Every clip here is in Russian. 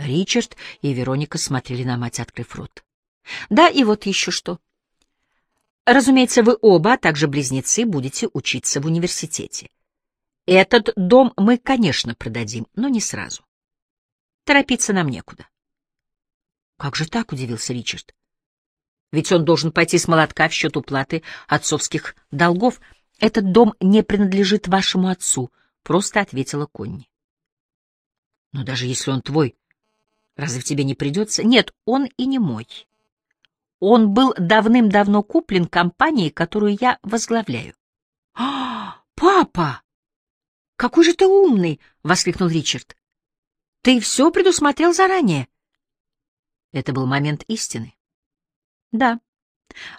Ричард и Вероника смотрели на мать, открыв рот. Да, и вот еще что. Разумеется, вы оба, а также близнецы, будете учиться в университете. Этот дом мы, конечно, продадим, но не сразу. Торопиться нам некуда. Как же так, удивился Ричард. Ведь он должен пойти с молотка в счет уплаты отцовских долгов. Этот дом не принадлежит вашему отцу, просто ответила Конни. Но даже если он твой, разве тебе не придется? Нет, он и не мой. Он был давным-давно куплен компанией, которую я возглавляю. — А, папа! Какой же ты умный! — воскликнул Ричард. — Ты все предусмотрел заранее. Это был момент истины. — Да.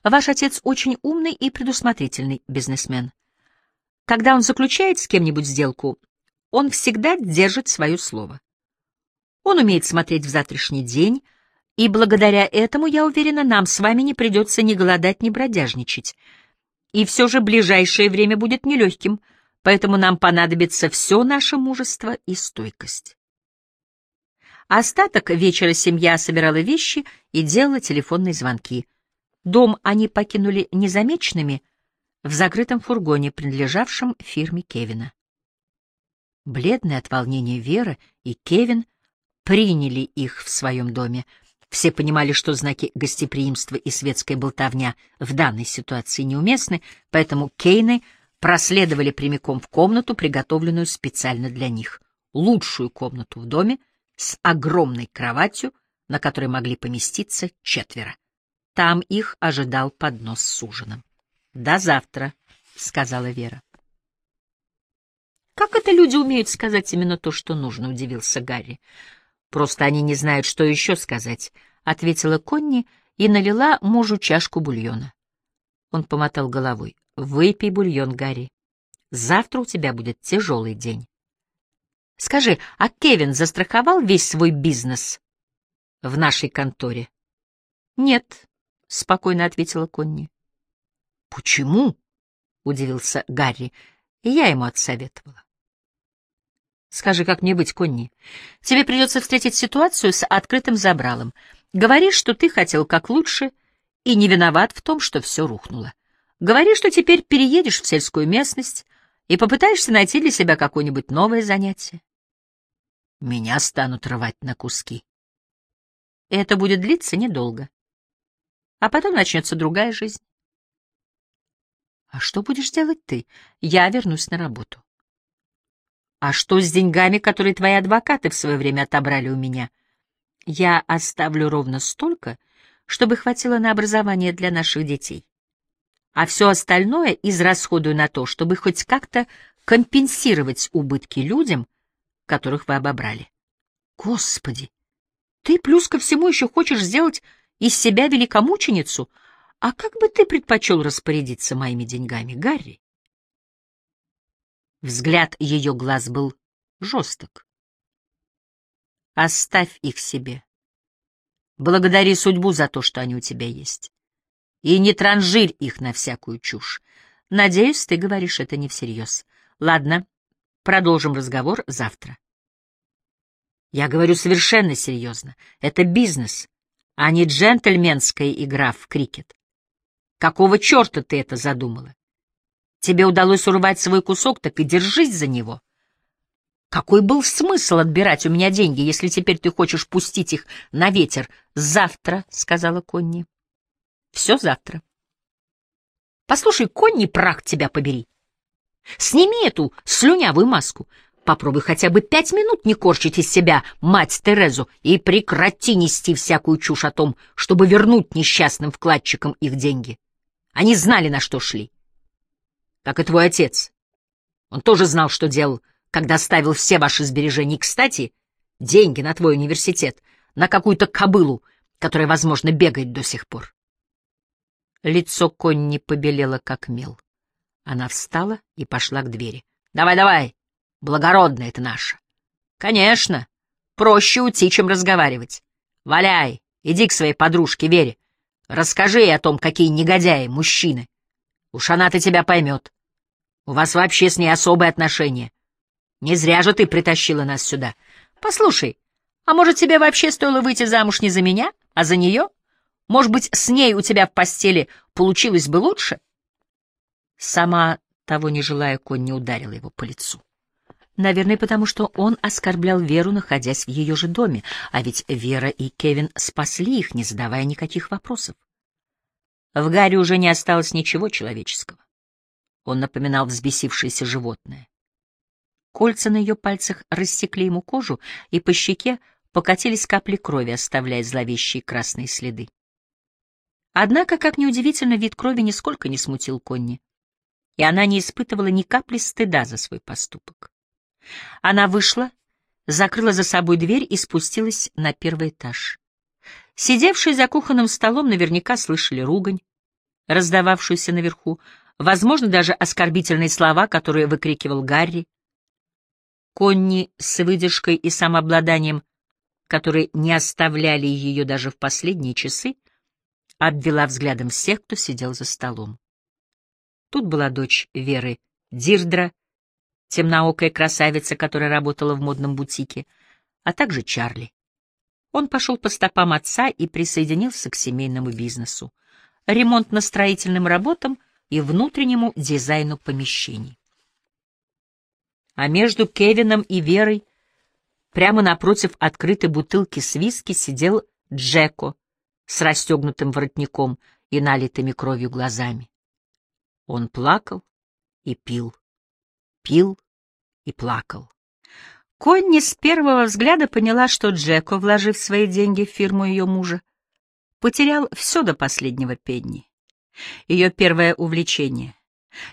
Ваш отец очень умный и предусмотрительный бизнесмен. Когда он заключает с кем-нибудь сделку, он всегда держит свое слово. Он умеет смотреть в завтрашний день, и благодаря этому, я уверена, нам с вами не придется ни голодать, ни бродяжничать. И все же ближайшее время будет нелегким, поэтому нам понадобится все наше мужество и стойкость. Остаток вечера семья собирала вещи и делала телефонные звонки. Дом они покинули незамеченными в закрытом фургоне, принадлежавшем фирме Кевина. Бледные от волнения Вера и Кевин приняли их в своем доме — все понимали, что знаки гостеприимства и светская болтовня в данной ситуации неуместны, поэтому Кейны проследовали прямиком в комнату, приготовленную специально для них. Лучшую комнату в доме с огромной кроватью, на которой могли поместиться четверо. Там их ожидал поднос с ужином. «До завтра», — сказала Вера. «Как это люди умеют сказать именно то, что нужно?» — удивился Гарри. Просто они не знают, что еще сказать, — ответила Конни и налила мужу чашку бульона. Он помотал головой. — Выпей бульон, Гарри. Завтра у тебя будет тяжелый день. — Скажи, а Кевин застраховал весь свой бизнес в нашей конторе? — Нет, — спокойно ответила Конни. — Почему? — удивился Гарри. — Я ему отсоветовала. Скажи, как мне быть, Конни? Тебе придется встретить ситуацию с открытым забралом. Говори, что ты хотел как лучше и не виноват в том, что все рухнуло. Говори, что теперь переедешь в сельскую местность и попытаешься найти для себя какое-нибудь новое занятие. Меня станут рвать на куски. Это будет длиться недолго. А потом начнется другая жизнь. А что будешь делать ты? Я вернусь на работу. А что с деньгами, которые твои адвокаты в свое время отобрали у меня? Я оставлю ровно столько, чтобы хватило на образование для наших детей. А все остальное израсходую на то, чтобы хоть как-то компенсировать убытки людям, которых вы обобрали. Господи! Ты плюс ко всему еще хочешь сделать из себя великомученицу? А как бы ты предпочел распорядиться моими деньгами, Гарри? Взгляд ее глаз был жесток. Оставь их себе. Благодари судьбу за то, что они у тебя есть. И не транжирь их на всякую чушь. Надеюсь, ты говоришь это не всерьез. Ладно, продолжим разговор завтра. Я говорю совершенно серьезно. Это бизнес, а не джентльменская игра в крикет. Какого черта ты это задумала? Тебе удалось урвать свой кусок, так и держись за него. Какой был смысл отбирать у меня деньги, если теперь ты хочешь пустить их на ветер? Завтра, — сказала Конни. Все завтра. Послушай, Конни, прах тебя побери. Сними эту слюнявую маску. Попробуй хотя бы пять минут не корчить из себя мать Терезу и прекрати нести всякую чушь о том, чтобы вернуть несчастным вкладчикам их деньги. Они знали, на что шли как и твой отец. Он тоже знал, что делал, когда ставил все ваши сбережения. И, кстати, деньги на твой университет, на какую-то кобылу, которая, возможно, бегает до сих пор. Лицо Конни побелело, как мел. Она встала и пошла к двери. «Давай, давай! Благородная это наша!» «Конечно! Проще уйти, чем разговаривать. Валяй, иди к своей подружке Вере. Расскажи ей о том, какие негодяи мужчины. Уж она-то тебя поймет. У вас вообще с ней особые отношения. Не зря же ты притащила нас сюда. Послушай, А может, тебе вообще стоило выйти замуж не за меня, а за нее? Может быть, с ней у тебя в постели получилось бы лучше? Сама, того не желая, конь не ударила его по лицу. Наверное, потому что он оскорблял Веру, находясь в ее же доме, а ведь Вера и Кевин спасли их, не задавая никаких вопросов. В Гарри уже не осталось ничего человеческого. Он напоминал взбесившееся животное. Кольца на ее пальцах рассекли ему кожу, и по щеке покатились капли крови, оставляя зловещие красные следы. Однако, как неудивительно, вид крови нисколько не смутил Конни, и она не испытывала ни капли стыда за свой поступок. Она вышла, закрыла за собой дверь и спустилась на первый этаж. Сидевшие за кухонным столом наверняка слышали ругань, раздававшуюся наверху, возможно, даже оскорбительные слова, которые выкрикивал Гарри. Конни с выдержкой и самообладанием, которые не оставляли ее даже в последние часы, обвела взглядом всех, кто сидел за столом. Тут была дочь Веры Дирдра, темноокая красавица, которая работала в модном бутике, а также Чарли. Он пошел по стопам отца и присоединился к семейному бизнесу, ремонтно-строительным работам и внутреннему дизайну помещений. А между Кевином и Верой, прямо напротив открытой бутылки с виски, сидел Джеко с расстегнутым воротником и налитыми кровью глазами. Он плакал и пил, пил и плакал. Конни с первого взгляда поняла, что Джеко, вложив свои деньги в фирму ее мужа, потерял все до последнего пенни. Ее первое увлечение.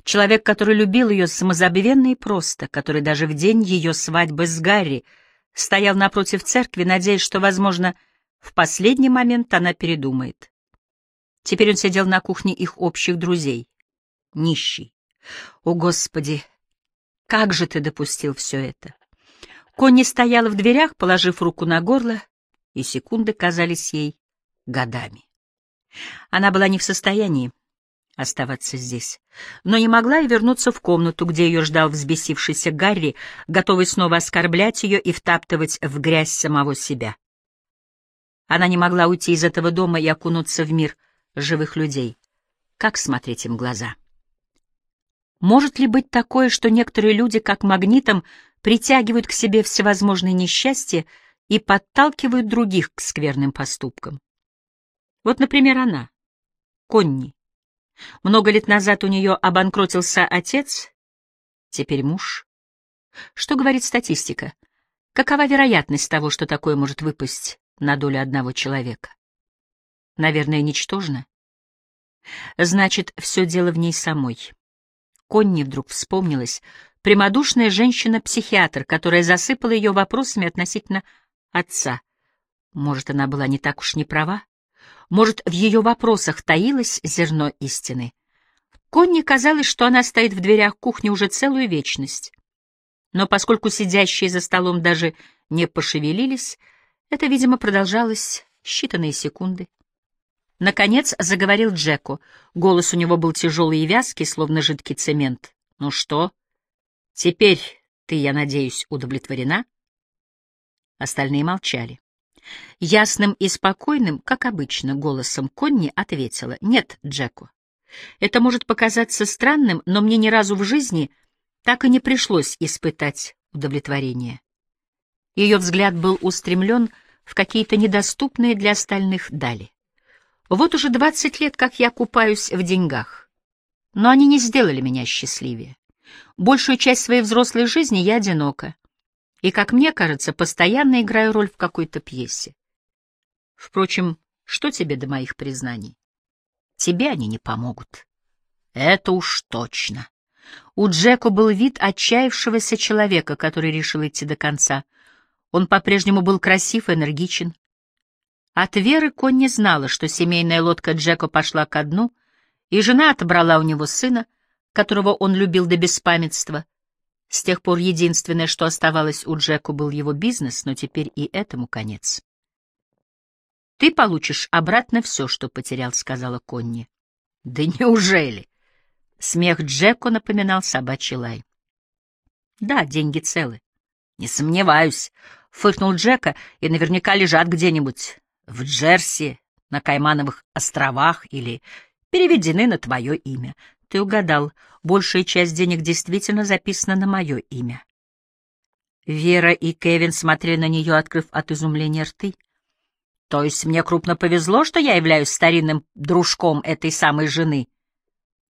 Человек, который любил ее самозабвенно и просто, который даже в день ее свадьбы с Гарри стоял напротив церкви, надеясь, что, возможно, в последний момент она передумает. Теперь он сидел на кухне их общих друзей. Нищий. О, Господи! Как же ты допустил все это? Конни стояла в дверях, положив руку на горло, и секунды казались ей годами. Она была не в состоянии оставаться здесь, но не могла и вернуться в комнату, где ее ждал взбесившийся Гарри, готовый снова оскорблять ее и втаптывать в грязь самого себя. Она не могла уйти из этого дома и окунуться в мир живых людей. Как смотреть им глаза? Может ли быть такое, что некоторые люди, как магнитом, притягивают к себе всевозможные несчастья и подталкивают других к скверным поступкам. Вот, например, она, Конни. Много лет назад у нее обанкротился отец, теперь муж. Что говорит статистика? Какова вероятность того, что такое может выпасть на долю одного человека? Наверное, ничтожно. Значит, все дело в ней самой. Конни вдруг вспомнилась, прямодушная женщина-психиатр, которая засыпала ее вопросами относительно отца. Может, она была не так уж не права? Может, в ее вопросах таилось зерно истины? Конни казалось, что она стоит в дверях кухни уже целую вечность. Но поскольку сидящие за столом даже не пошевелились, это, видимо, продолжалось считанные секунды. Наконец заговорил Джеку. Голос у него был тяжелый и вязкий, словно жидкий цемент. «Ну что?» Теперь ты, я надеюсь, удовлетворена? Остальные молчали. Ясным и спокойным, как обычно, голосом Конни ответила «Нет, Джеку. Это может показаться странным, но мне ни разу в жизни так и не пришлось испытать удовлетворение». Ее взгляд был устремлен в какие-то недоступные для остальных дали. Вот уже двадцать лет, как я купаюсь в деньгах, но они не сделали меня счастливее. Большую часть своей взрослой жизни я одинока. И, как мне кажется, постоянно играю роль в какой-то пьесе. Впрочем, что тебе до моих признаний? Тебе они не помогут. Это уж точно. У Джеку был вид отчаявшегося человека, который решил идти до конца. Он по-прежнему был красив и энергичен. От Веры Конни знала, что семейная лодка Джека пошла ко дну, и жена отобрала у него сына — которого он любил до беспамятства. С тех пор единственное, что оставалось у Джеку, был его бизнес, но теперь и этому конец. «Ты получишь обратно все, что потерял», — сказала Конни. «Да неужели?» Смех Джеку напоминал собачий лай. «Да, деньги целы. Не сомневаюсь. фыркнул Джека, и наверняка лежат где-нибудь в Джерси, на Каймановых островах или переведены на твое имя. Ты угадал, большая часть денег действительно записана на мое имя. Вера и Кевин смотрели на нее, открыв от изумления рты. То есть мне крупно повезло, что я являюсь старинным дружком этой самой жены.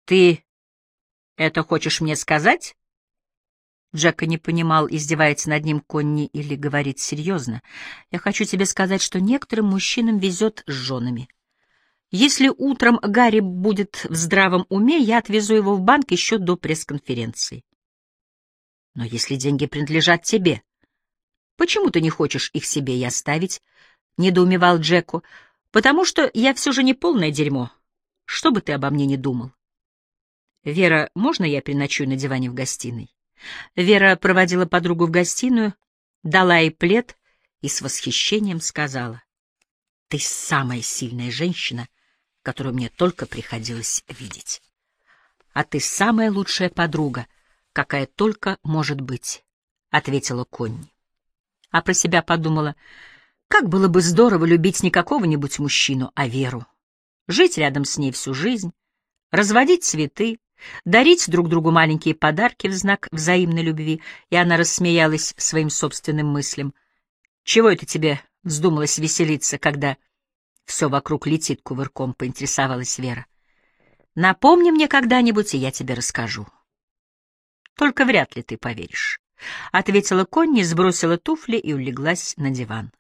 Ты это хочешь мне сказать? Джека не понимал, издевается над ним Конни или говорит серьезно. Я хочу тебе сказать, что некоторым мужчинам везет с женами. Если утром Гарри будет в здравом уме, я отвезу его в банк еще до пресс-конференции. Но если деньги принадлежат тебе, почему ты не хочешь их себе и оставить? Недоумевал Джеку. Потому что я все же не полное дерьмо. Что бы ты обо мне не думал. Вера, можно я переночую на диване в гостиной? Вера проводила подругу в гостиную, дала ей плед и с восхищением сказала. Ты самая сильная женщина, которую мне только приходилось видеть. А ты самая лучшая подруга, какая только может быть, — ответила Конни. А про себя подумала, как было бы здорово любить не какого-нибудь мужчину, а Веру. Жить рядом с ней всю жизнь, разводить цветы, дарить друг другу маленькие подарки в знак взаимной любви, и она рассмеялась своим собственным мыслям. «Чего это тебе вздумалось веселиться, когда все вокруг летит кувырком, поинтересовалась Вера. Напомни мне когда-нибудь, и я тебе расскажу. Только вряд ли ты поверишь, — ответила Конни, сбросила туфли и улеглась на диван.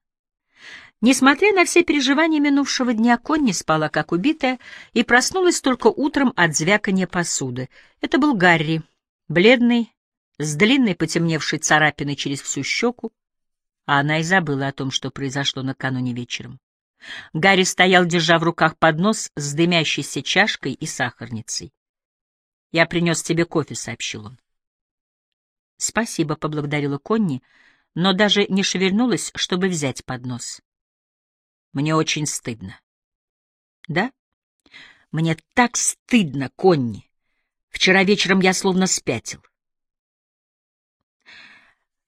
Несмотря на все переживания минувшего дня, Конни спала как убитая и проснулась только утром от звяканья посуды. Это был Гарри, бледный, с длинной потемневшей царапиной через всю щеку, а она и забыла о том, что произошло накануне вечером. Гарри стоял, держа в руках поднос с дымящейся чашкой и сахарницей. — Я принес тебе кофе, — сообщил он. — Спасибо, — поблагодарила Конни, но даже не шевельнулась, чтобы взять поднос. — Мне очень стыдно. — Да? Мне так стыдно, Конни. Вчера вечером я словно спятил.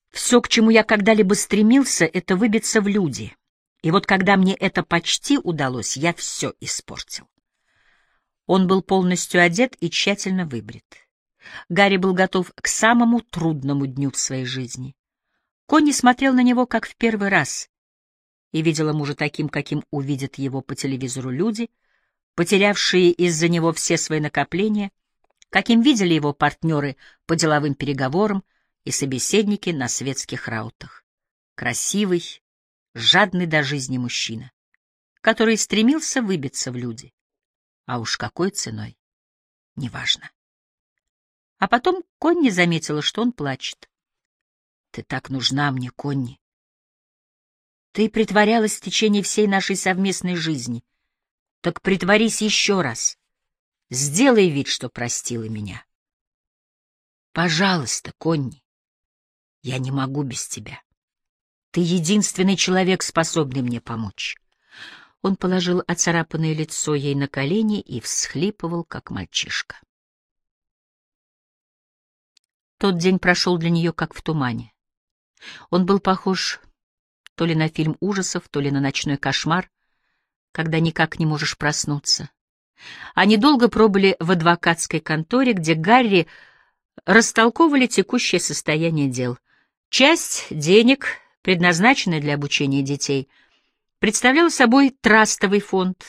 Все, к чему я когда-либо стремился, — это выбиться в люди — и вот когда мне это почти удалось, я все испортил. Он был полностью одет и тщательно выбрит. Гарри был готов к самому трудному дню в своей жизни. Конни смотрел на него как в первый раз и видела мужа таким, каким увидят его по телевизору люди, потерявшие из-за него все свои накопления, каким видели его партнеры по деловым переговорам и собеседники на светских раутах. Красивый, жадный до жизни мужчина, который стремился выбиться в люди. А уж какой ценой, неважно. А потом Конни заметила, что он плачет. «Ты так нужна мне, Конни. Ты притворялась в течение всей нашей совместной жизни. Так притворись еще раз. Сделай вид, что простила меня. Пожалуйста, Конни, я не могу без тебя». Ты единственный человек, способный мне помочь. Он положил оцарапанное лицо ей на колени и всхлипывал, как мальчишка. Тот день прошел для нее как в тумане. Он был похож то ли на фильм ужасов, то ли на ночной кошмар, когда никак не можешь проснуться. Они долго пробыли в адвокатской конторе, где Гарри растолковывали текущее состояние дел. Часть денег предназначенная для обучения детей, представляла собой трастовый фонд,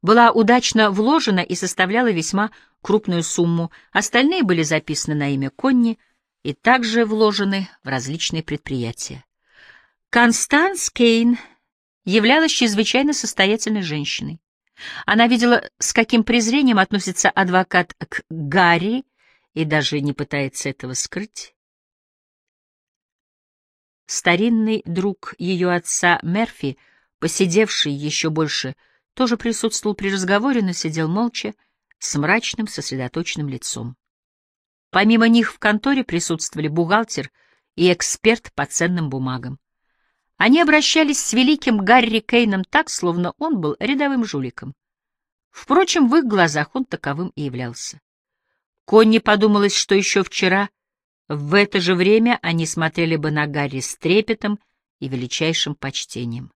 была удачно вложена и составляла весьма крупную сумму, остальные были записаны на имя Конни и также вложены в различные предприятия. Констанс Кейн являлась чрезвычайно состоятельной женщиной. Она видела, с каким презрением относится адвокат к Гарри и даже не пытается этого скрыть. Старинный друг ее отца Мерфи, посидевший еще больше, тоже присутствовал при разговоре, но сидел молча, с мрачным, сосредоточенным лицом. Помимо них в конторе присутствовали бухгалтер и эксперт по ценным бумагам. Они обращались с великим Гарри Кейном так, словно он был рядовым жуликом. Впрочем, в их глазах он таковым и являлся. Конни подумалось, что еще вчера — в это же время они смотрели бы на Гарри с трепетом и величайшим почтением.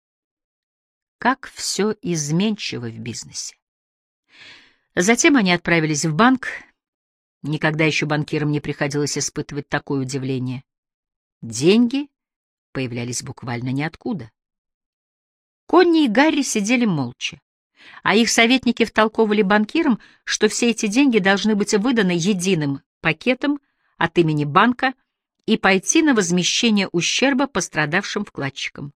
Как все изменчиво в бизнесе. Затем они отправились в банк. Никогда еще банкирам не приходилось испытывать такое удивление. Деньги появлялись буквально ниоткуда. Конни и Гарри сидели молча, а их советники втолковывали банкирам, что все эти деньги должны быть выданы единым пакетом от имени банка и пойти на возмещение ущерба пострадавшим вкладчикам.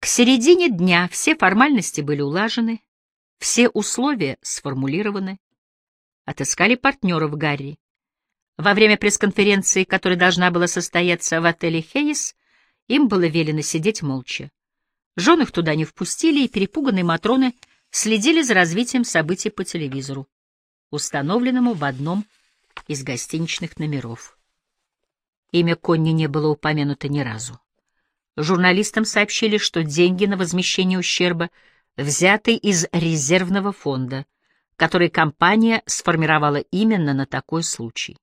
К середине дня все формальности были улажены, все условия сформулированы. Отыскали партнеров Гарри. Во время пресс-конференции, которая должна была состояться в отеле «Хейс», им было велено сидеть молча. Жен их туда не впустили, и перепуганные Матроны следили за развитием событий по телевизору, установленному в одном из гостиничных номеров. Имя Конни не было упомянуто ни разу. Журналистам сообщили, что деньги на возмещение ущерба взяты из резервного фонда, который компания сформировала именно на такой случай.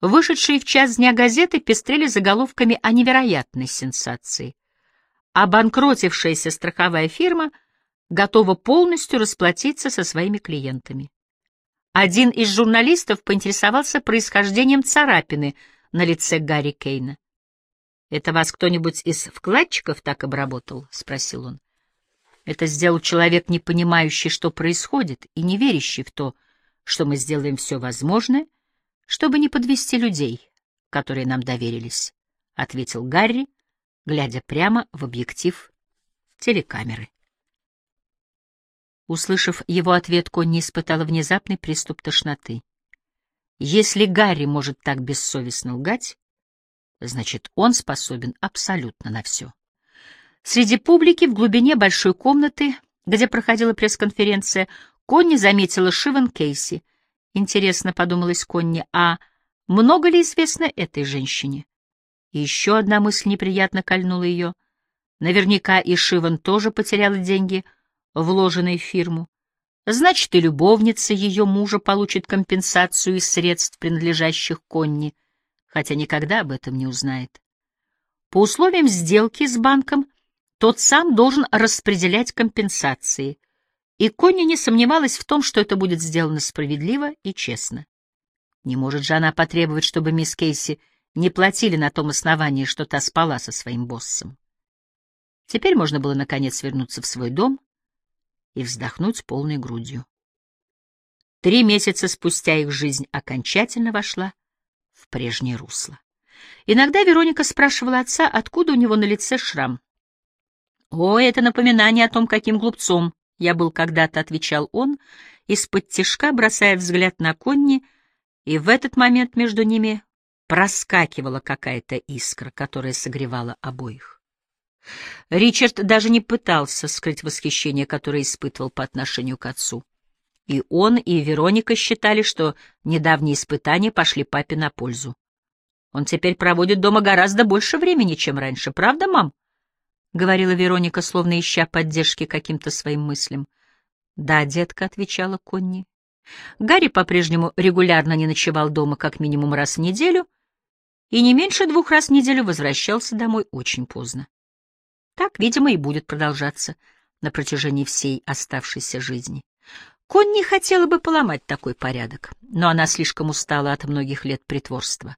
Вышедшие в час дня газеты пестрели заголовками о невероятной сенсации. Обанкротившаяся страховая фирма готова полностью расплатиться со своими клиентами. Один из журналистов поинтересовался происхождением царапины на лице Гарри Кейна. «Это вас кто-нибудь из вкладчиков так обработал?» — спросил он. «Это сделал человек, не понимающий, что происходит, и не верящий в то, что мы сделаем все возможное, чтобы не подвести людей, которые нам доверились», — ответил Гарри, глядя прямо в объектив телекамеры. Услышав его ответ, Конни испытала внезапный приступ тошноты. Если Гарри может так бессовестно лгать, значит, он способен абсолютно на все. Среди публики в глубине большой комнаты, где проходила пресс-конференция, Конни заметила Шиван Кейси. Интересно, подумалась Конни, а много ли известно этой женщине? Еще одна мысль неприятно кольнула ее. Наверняка и Шиван тоже потеряла деньги, вложенные в фирму. Значит, и любовница ее мужа получит компенсацию из средств, принадлежащих Конни — хотя никогда об этом не узнает. По условиям сделки с банком тот сам должен распределять компенсации, и Конни не сомневалась в том, что это будет сделано справедливо и честно. Не может же она потребовать, чтобы мисс Кейси не платили на том основании, что та спала со своим боссом. Теперь можно было, наконец, вернуться в свой дом и вздохнуть полной грудью. Три месяца спустя их жизнь окончательно вошла в прежнее русло. Иногда Вероника спрашивала отца, откуда у него на лице шрам. «О, это напоминание о том, каким глупцом я был когда-то», — отвечал он, из-под тишка бросая взгляд на Конни, и в этот момент между ними проскакивала какая-то искра, которая согревала обоих. Ричард даже не пытался скрыть восхищение, которое испытывал по отношению к отцу. И он, и Вероника считали, что недавние испытания пошли папе на пользу. Он теперь проводит дома гораздо больше времени, чем раньше, правда, мам? — говорила Вероника, словно ища поддержки каким-то своим мыслям. — Да, детка, — отвечала Конни. Гарри по-прежнему регулярно не ночевал дома как минимум раз в неделю и не меньше двух раз в неделю возвращался домой очень поздно. Так, видимо, и будет продолжаться на протяжении всей оставшейся жизни. Конни хотела бы поломать такой порядок, но она слишком устала от многих лет притворства.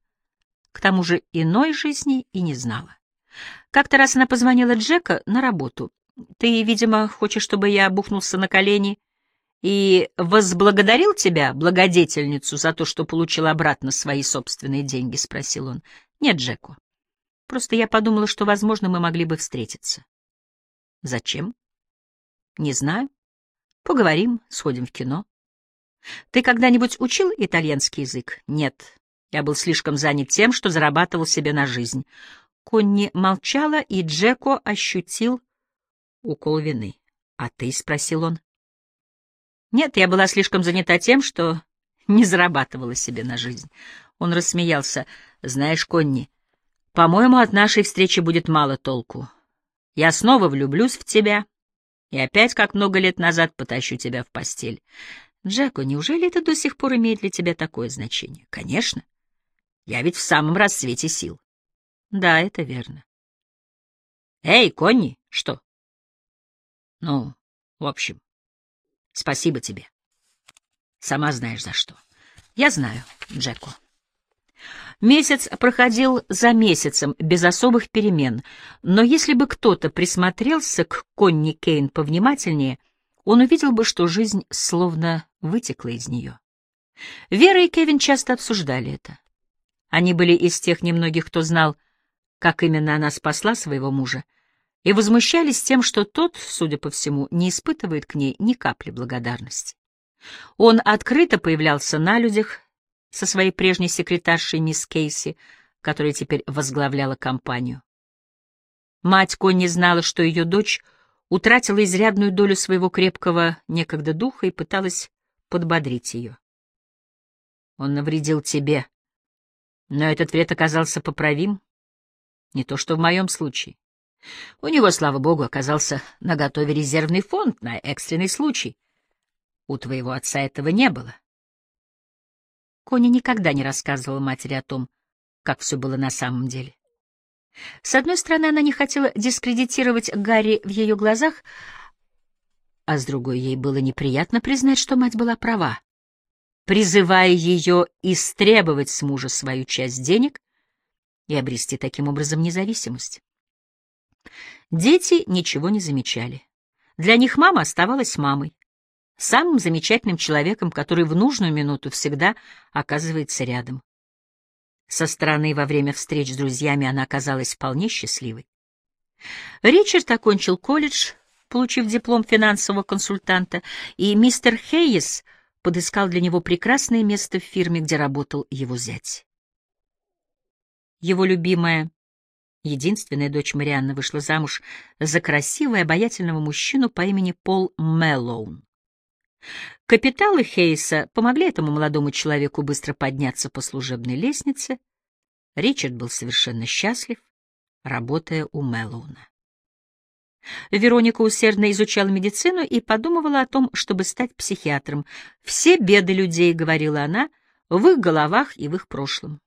К тому же иной жизни и не знала. Как-то раз она позвонила Джека на работу. «Ты, видимо, хочешь, чтобы я бухнулся на колени и возблагодарил тебя, благодетельницу, за то, что получил обратно свои собственные деньги?» — спросил он. «Нет, Джеку. Просто я подумала, что, возможно, мы могли бы встретиться». «Зачем?» «Не знаю. Поговорим, сходим в кино. Ты когда-нибудь учил итальянский язык? Нет. Я был слишком занят тем, что зарабатывал себе на жизнь. Конни молчала, и Джеко ощутил укол вины. «А ты?» — спросил он. «Нет, я была слишком занята тем, что не зарабатывала себе на жизнь». Он рассмеялся. «Знаешь, Конни, по-моему, от нашей встречи будет мало толку. Я снова влюблюсь в тебя, и опять, как много лет назад, потащу тебя в постель. Джеко, неужели это до сих пор имеет для тебя такое значение? Конечно. Я ведь в самом расцвете сил. Да, это верно. Эй, Конни, что? Ну, в общем, спасибо тебе. Сама знаешь за что. Я знаю, Джеко. Месяц проходил за месяцем, без особых перемен, но если бы кто-то присмотрелся к Конни Кейн повнимательнее, он увидел бы, что жизнь словно вытекла из нее. Вера и Кевин часто обсуждали это. Они были из тех немногих, кто знал, как именно она спасла своего мужа, и возмущались тем, что тот, судя по всему, не испытывает к ней ни капли благодарности. Он открыто появлялся на людях со своей прежней секретаршей мисс Кейси, которая теперь возглавляла компанию. Мать Конни знала, что ее дочь утратила изрядную долю своего крепкого некогда духа и пыталась подбодрить ее. Он навредил тебе, но этот вред оказался поправим, не то что в моем случае. У него, слава богу, оказался наготове резервный фонд на экстренный случай. У твоего отца этого не было. Кони никогда не рассказывала матери о том, как все было на самом деле. С одной стороны, она не хотела дискредитировать Гарри в ее глазах, а с другой ей было неприятно признать, что мать была права, призывая ее истребовать с мужа свою часть денег и обрести таким образом независимость. Дети ничего не замечали. Для них мама оставалась мамой, самым замечательным человеком, который в нужную минуту всегда оказывается рядом. Со стороны во время встреч с друзьями она оказалась вполне счастливой. Ричард окончил колледж, получив диплом финансового консультанта, и мистер Хейес подыскал для него прекрасное место в фирме, где работал его зять. Его любимая, единственная дочь Марианны вышла замуж за красивого и обаятельного мужчину по имени Пол Мэллоун. Капиталы Хейса помогли этому молодому человеку быстро подняться по служебной лестнице. Ричард был совершенно счастлив, работая у Мэллоуна. Вероника усердно изучала медицину и подумывала о том, чтобы стать психиатром. «Все беды людей», — говорила она, — «в их головах и в их прошлом».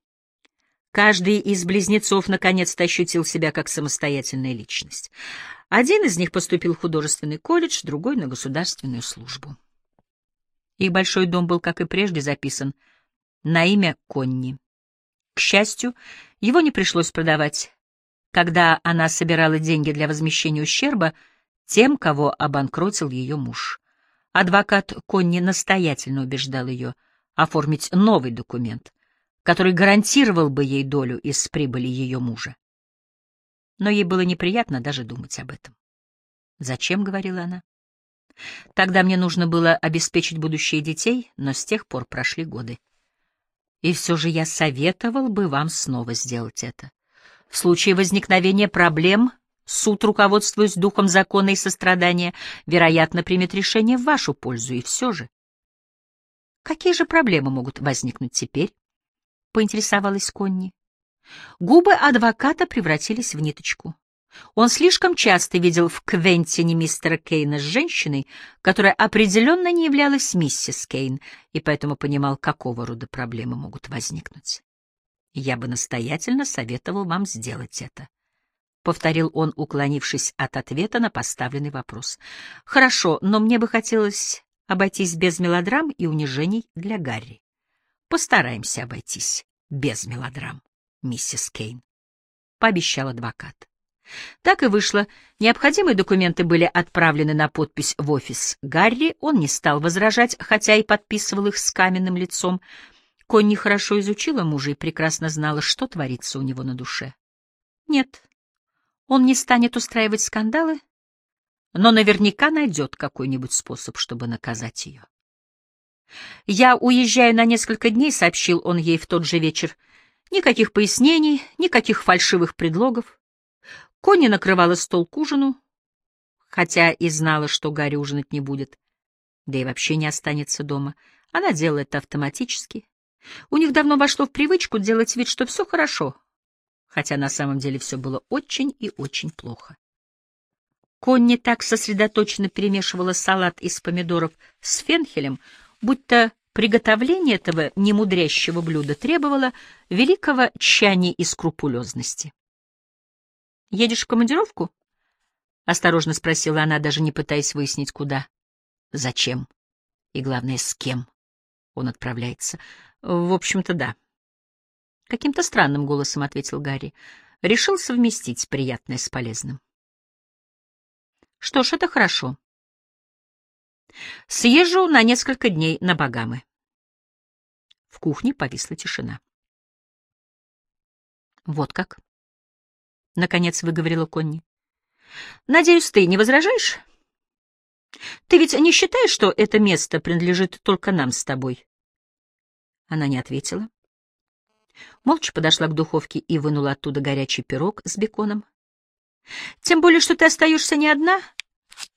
Каждый из близнецов наконец-то ощутил себя как самостоятельная личность. Один из них поступил в художественный колледж, другой — на государственную службу. Их большой дом был, как и прежде, записан на имя Конни. К счастью, его не пришлось продавать. Когда она собирала деньги для возмещения ущерба тем, кого обанкротил ее муж. Адвокат Конни настоятельно убеждал ее оформить новый документ, который гарантировал бы ей долю из прибыли ее мужа. Но ей было неприятно даже думать об этом. «Зачем?» — говорила она. Тогда мне нужно было обеспечить будущее детей, но с тех пор прошли годы. И все же я советовал бы вам снова сделать это. В случае возникновения проблем суд, руководствуясь духом закона и сострадания, вероятно, примет решение в вашу пользу, и все же. Какие же проблемы могут возникнуть теперь? — поинтересовалась Конни. Губы адвоката превратились в ниточку. Он слишком часто видел в Квентине мистера Кейна с женщиной, которая определенно не являлась миссис Кейн, и поэтому понимал, какого рода проблемы могут возникнуть. «Я бы настоятельно советовал вам сделать это», — повторил он, уклонившись от ответа на поставленный вопрос. «Хорошо, но мне бы хотелось обойтись без мелодрам и унижений для Гарри. Постараемся обойтись без мелодрам, миссис Кейн», — пообещал адвокат. Так и вышло. Необходимые документы были отправлены на подпись в офис Гарри. Он не стал возражать, хотя и подписывал их с каменным лицом. Конни хорошо изучила мужа и прекрасно знала, что творится у него на душе. Нет, он не станет устраивать скандалы, но наверняка найдет какой-нибудь способ, чтобы наказать ее. «Я уезжаю на несколько дней», — сообщил он ей в тот же вечер. «Никаких пояснений, никаких фальшивых предлогов. Конни накрывала стол к ужину, хотя и знала, что Гарри ужинать не будет, да и вообще не останется дома. Она делала это автоматически. У них давно вошло в привычку делать вид, что все хорошо, хотя на самом деле все было очень и очень плохо. Конни так сосредоточенно перемешивала салат из помидоров с фенхелем, будто приготовление этого немудрящего блюда требовало великого тщания и скрупулезности. «Едешь в командировку?» — осторожно спросила она, даже не пытаясь выяснить, куда. Зачем? И, главное, с кем он отправляется. В общем-то, да. Каким-то странным голосом ответил Гарри. Решил совместить приятное с полезным. Что ж, это хорошо. Съезжу на несколько дней на Багамы. В кухне повисла тишина. Вот как? Наконец выговорила Конни. Надеюсь, ты не возражаешь? Ты ведь не считаешь, что это место принадлежит только нам с тобой? Она не ответила. Молча подошла к духовке и вынула оттуда горячий пирог с беконом. Тем более, что ты остаешься не одна,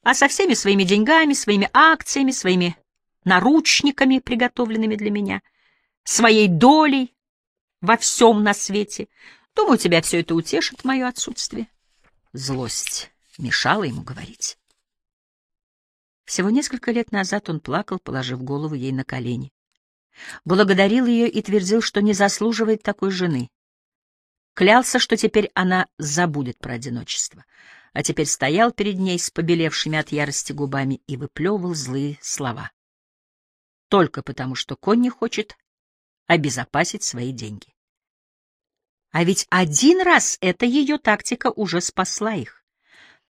а со всеми своими деньгами, своими акциями, своими наручниками, приготовленными для меня, своей долей во всем на свете. Думаю, тебя все это утешит, мое отсутствие. Злость мешала ему говорить. Всего несколько лет назад он плакал, положив голову ей на колени. Благодарил ее и твердил, что не заслуживает такой жены. Клялся, что теперь она забудет про одиночество, а теперь стоял перед ней с побелевшими от ярости губами и выплевывал злые слова. Только потому, что Конни хочет обезопасить свои деньги. А ведь один раз эта ее тактика уже спасла их.